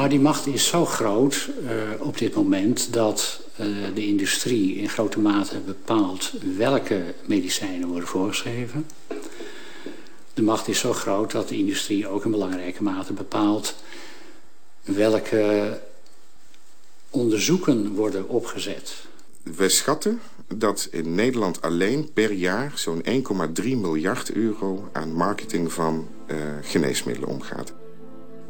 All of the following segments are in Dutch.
Nou, die macht is zo groot uh, op dit moment dat uh, de industrie in grote mate bepaalt welke medicijnen worden voorgeschreven. De macht is zo groot dat de industrie ook in belangrijke mate bepaalt welke onderzoeken worden opgezet. Wij schatten dat in Nederland alleen per jaar zo'n 1,3 miljard euro aan marketing van uh, geneesmiddelen omgaat.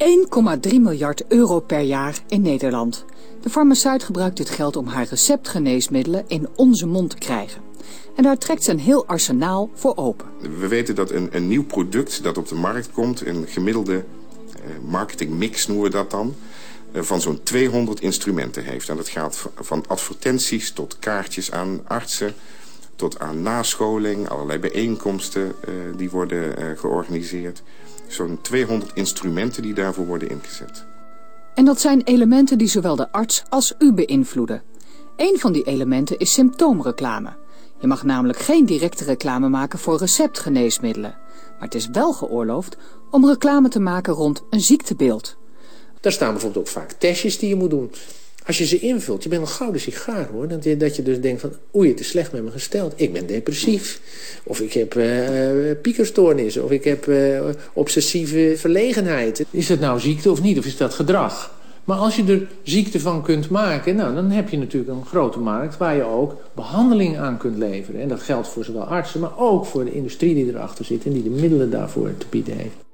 1,3 miljard euro per jaar in Nederland. De farmaceut gebruikt dit geld om haar receptgeneesmiddelen in onze mond te krijgen. En daar trekt ze een heel arsenaal voor open. We weten dat een, een nieuw product dat op de markt komt... een gemiddelde uh, marketingmix noemen we dat dan... Uh, van zo'n 200 instrumenten heeft. En dat gaat van advertenties tot kaartjes aan artsen... tot aan nascholing, allerlei bijeenkomsten uh, die worden georganiseerd zo'n 200 instrumenten die daarvoor worden ingezet. En dat zijn elementen die zowel de arts als u beïnvloeden. Een van die elementen is symptoomreclame. Je mag namelijk geen directe reclame maken voor receptgeneesmiddelen. Maar het is wel geoorloofd om reclame te maken rond een ziektebeeld. Daar staan bijvoorbeeld ook vaak testjes die je moet doen. Als je ze invult, je bent een gouden sigaar hoor. Dat je, dat je dus denkt van, oei, het is slecht met me gesteld. Ik ben depressief. Of ik heb uh, piekerstoornis. Of ik heb uh, obsessieve verlegenheid. Is dat nou ziekte of niet? Of is dat gedrag? Maar als je er ziekte van kunt maken, nou, dan heb je natuurlijk een grote markt... waar je ook behandeling aan kunt leveren. En dat geldt voor zowel artsen, maar ook voor de industrie die erachter zit... en die de middelen daarvoor te bieden heeft.